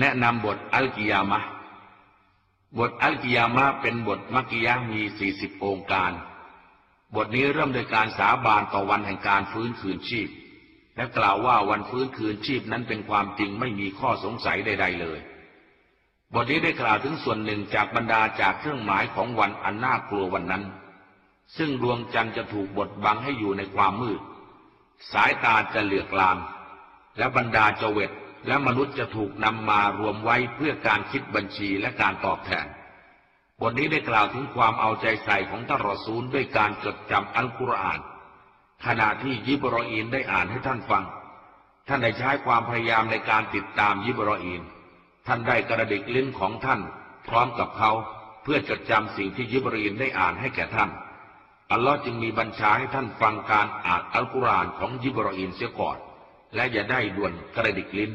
แนะนำบทอัลกิยามะบทอัลกิยามะเป็นบทมักกิยะห์มี40องค์การ บทนี้เริ่มโดยการสาบานต่อวันแห่งการฟื้นคืนชีพ และกล่าวว่าวันฟื้นคืนชีพนั้นเป็นความจริงไม่มีข้อสงสัยใด ๆ เลย บทนี้ได้กล่าวถึงส่วนหนึ่งจากบรรดาจากเครื่องหมายของวันอันน่ากลัววันนั้น ซึ่งดวงจันทร์จะถูกบดบังให้อยู่ในความมืด สายตาจะเหลือกลาง และบรรดาเจเวต และมนุษย์จะถูกนำมารวมไว้เพื่อการคิดบัญชีและการตอบแทน บทนี้ได้กล่าวถึงความเอาใจใส่ของท่านรอซูลด้วยการจดจำอัลกุรอาน ขณะที่ยิบรออีนได้อ่านให้ท่านฟัง ท่านได้ใช้ความพยายามในการติดตามยิบรออีน ท่านได้กระดิกลิ้นของท่าน พร้อมกับเขาเพื่อจดจำสิ่งที่ยิบรออีนได้อ่านให้แก่ท่าน อัลลอฮ์จึงมีบัญชาให้ท่านฟังการอ่านอัลกุรอานของยิบรออีนเสียก่อน และอย่าได้ด่วนกระดิกลิ้น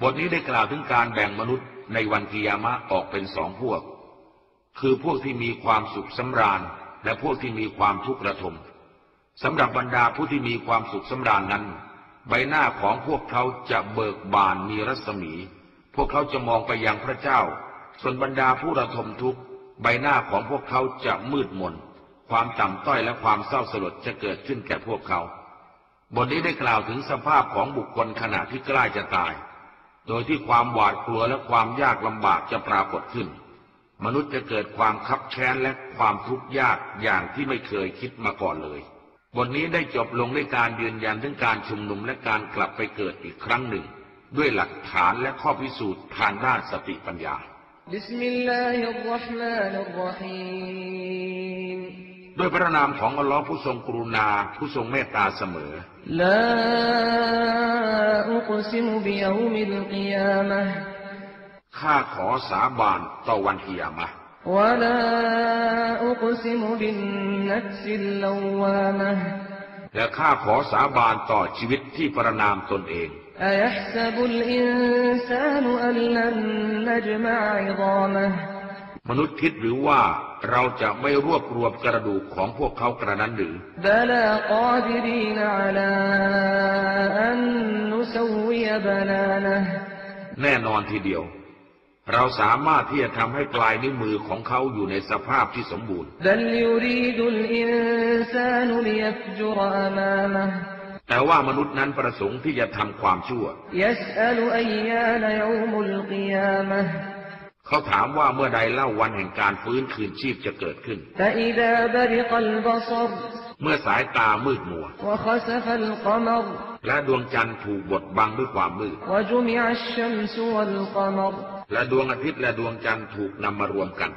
บทนี้ได้กล่าวถึงการแบ่งมนุษย์ในวันกิยามะออกเป็นสองพวก คือพวกที่มีความสุขสำราญ และพวกที่มีความทุกข์ระทมสำหรับบรรดาผู้ที่มีความสุขสำราญนั้น ใบหน้าของพวกเขาจะเบิกบานมีรัศมี พวกเขาจะมองไปยังพระเจ้า ส่วนบรรดาผู้ระทมทุกข์ใบหน้าของพวกเขาจะมืดมน ความต่ำต้อยและความเศร้าสลดจะเกิดขึ้นแก่พวกเขา บทนี้ได้กล่าวถึงสภาพของบุคคลขณะที่ใกล้จะตาย โดยที่ความหวาดกลัวและความยากลำบากจะปรากฏขึ้น มนุษย์จะเกิดความคับแค้นและความทุกข์ยากอย่างที่ไม่เคยคิดมาก่อนเลย บทนี้ได้จบลงด้วยการยืนยันถึงการชุมนุมและการกลับไปเกิดอีกครั้งหนึ่ง ด้วยหลักฐานและข้อพิสูจน์ทางด้านสติปัญญาبسم الله الرحمن الرحيم ด้วยพระนามของอัลลอฮ์ผู้ทรงกรุณาผู้ทรงเมตตาเสมอلا أقسم بيوم القيامةข้าขอสาบานต่อวันกิยามะฮ์ولا أقسم بالنفس اللوامةและข้าขอสาบานต่อชีวิตที่ประนามตนเองอยะซบุลอินซานอัลลันนัจมะอิฎามะ มนุษย์คิดหรือว่าเราจะไม่รวบรวมกระดูกของพวกเขากระนั้นหรือแน่นอนทีเดียว เราสามารถที่จะทำให้ปลายนิ้วมือของเขาอยู่ในสภาพที่สมบูรณ์แต่ว่ามนุษย์นั้นประสงค์ที่จะทำความชั่ว เขาถามว่าเมื่อใดเล่าวันแห่งการฟื้นคืนชีพจะเกิดขึ้น เมื่อสายตามืดมัว และดวงจันทร์ถูกบดบังด้วยความมืด และดวงอาทิตย์และดวงจันทร์ถูกนำมารวมกัน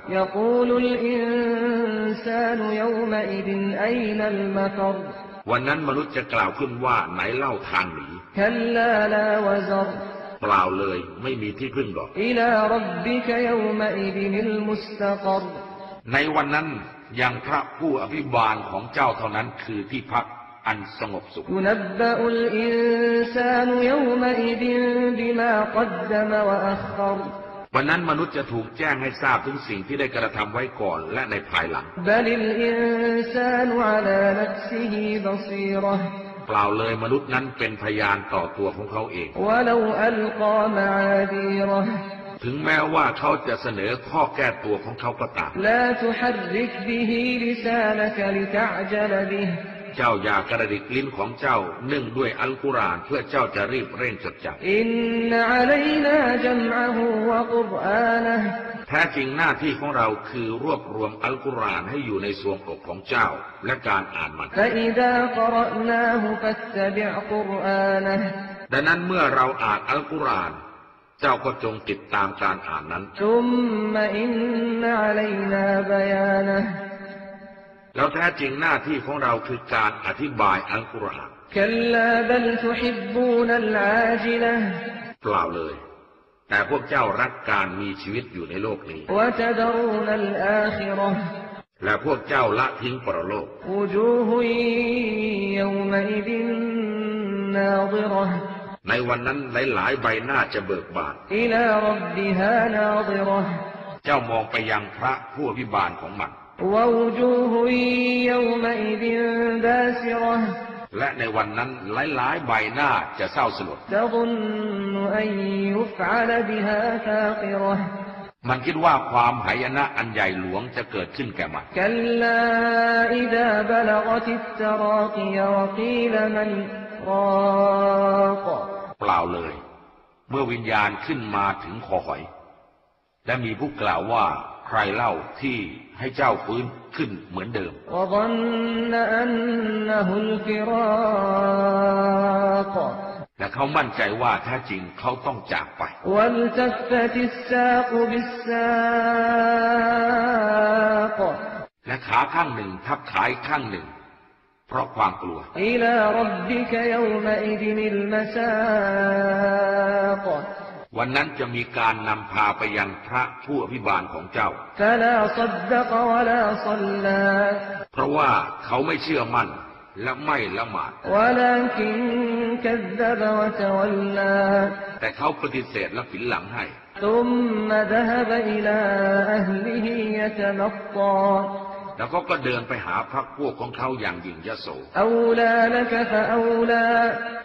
วันนั้นมนุษย์จะกล่าวขึ้นว่าไหนเล่าทางหนี เปล่าเลยไม่มีที่พึ่งหรอกในวันนั้นยังพระผู้อภิบาลของเจ้าเท่านั้นคือที่พักอันสงบสุขวันนั้นมนุษย์จะถูกแจ้งให้ทราบถึงสิ่งที่ได้กระทำไว้ก่อนและในภายหลัง ปล่าเลยมนุษย์นั้นเป็นพยานต่อตัวของเขาเอง ถึงแม้ว่าเขาจะเสนอข้อแก้ตัวของเขาก็ตาม เจ้าอย่ากระดิกลิ้นของเจ้าเนื่องด้วยอัลกุรอานเพื่อเจ้าจะรีบเร่งจดจำอินนอะลัยนาจัมอะฮูวะกุรอานะแท้จริงหน้าที่ของเราคือรวบรวมอัลกุรอานให้อยู่ในสวงอกของเจ้าและการอ่านมันดังนั้นเมื่อเราอ่านอัลกุรอานเจ้าก็จงติดตามการอ่านนั้นุมมอินนาาลยบยนะ แล้วแท้จริงหน้าที่ของเราคือการอธิบายอัลกุรอานเปล่าเลย แต่พวกเจ้ารักการมีชีวิตอยู่ในโลกนี้ และพวกเจ้าละทิ้งปรโลก ในวันนั้นหลายๆใบหน้าจะเบิกบานเจ้ามองไปยังพระผู้อภิบาลของมัน และในวันนั้นหลายๆใบหน้าจะเศร้าสลดมันคิดว่าความหายนะอันใหญ่หลวงจะเกิดขึ้นแก่มันเปล่าเลย เมื่อวิญญาณขึ้นมาถึงคอหอย และมีผู้กล่าวว่า ใครเล่าที่ให้เจ้าฟื้นขึ้นเหมือนเดิม และเขามั่นใจว่าถ้าจริงเขาต้องจากไป และขาข้างหนึ่งทับขายข้างหนึ่ง เพราะความกลัว อิลารับบิกยมอิดินิลมสาก วันนั้นจะมีการนำพาไปยังพระผู้อภิบาลของเจ้า เพราะว่าเขาไม่เชื่อมั่นและไม่ละหมาดแต่เขาปฏิเสธและผินหลังให้ แล้วเขาก็เดินไปหาพรรคพวกของเขาอย่างยิ่งยโส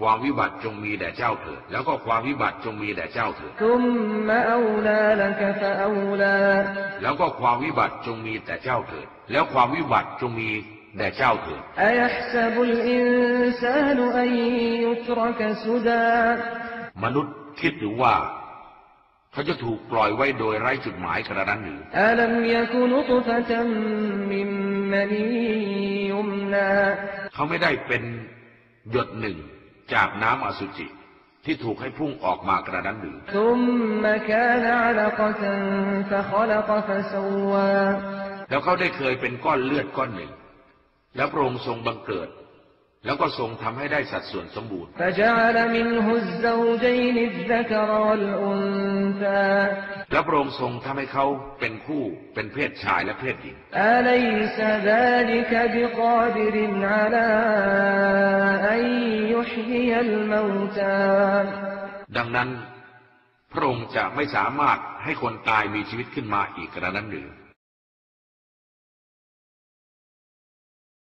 ความวิบัติจงมีแด่เจ้าเถิด แล้วก็ความวิบัติจงมีแด่เจ้าเถิดแล้วก็ความวิบัติจงมีแต่เจ้าเถิด แล้วความวิบัติจงมีแด่เจ้าเถิดมนุษย์คิดหรือว่า เขาจะถูกปล่อยไว้โดยไร้จุดหมายกระนั้นหรือลัมยกุนุตฟะตัมมิมมะนียุมนาเขาไม่ได้เป็นหยดหนึ่งจากน้ำอสุจิ ที่ถูกให้พุ่งออกมากระนั้นหรือทุมมะกานะละกะตันฟะคอละกะฟะซววแล้วเขาได้เคยเป็นก้อนเลือดก้อนหนึ่ง แล้วพระองค์ทรงบังเกิด แล้วก็ทรงทำให้ได้สัดส่วนสมบูรณ์ และพระองค์ทรงทำให้เขาเป็นคู่เป็นเพศชายและเพศหญิงดังนั้น พระองค์จะไม่สามารถให้คนตายมีชีวิตขึ้นมาอีกกระนั้นหรือ